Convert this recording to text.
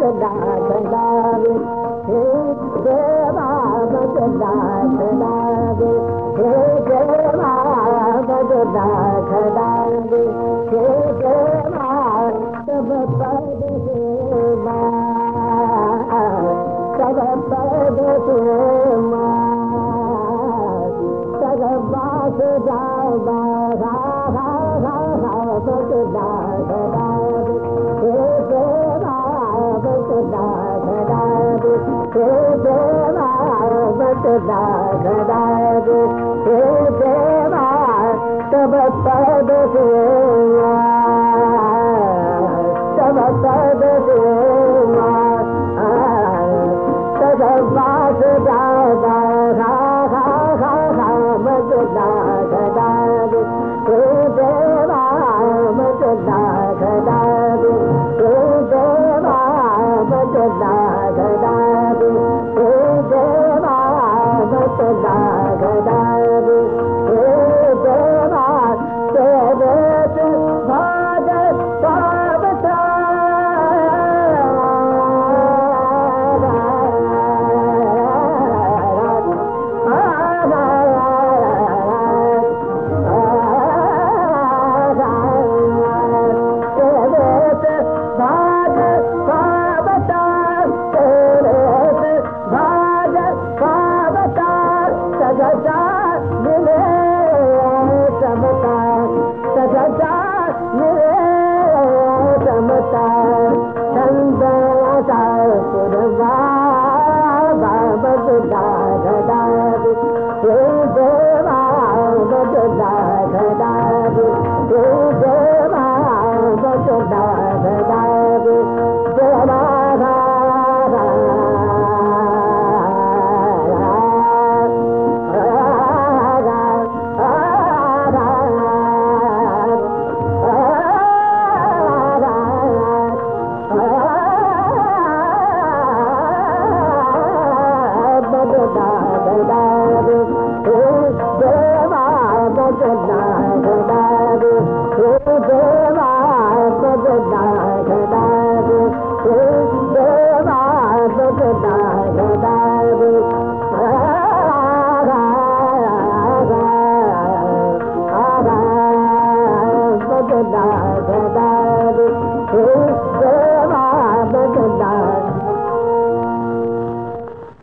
ڊاکاريواکدال سڀ پرد مرد متداک सभ पद केवाद केवा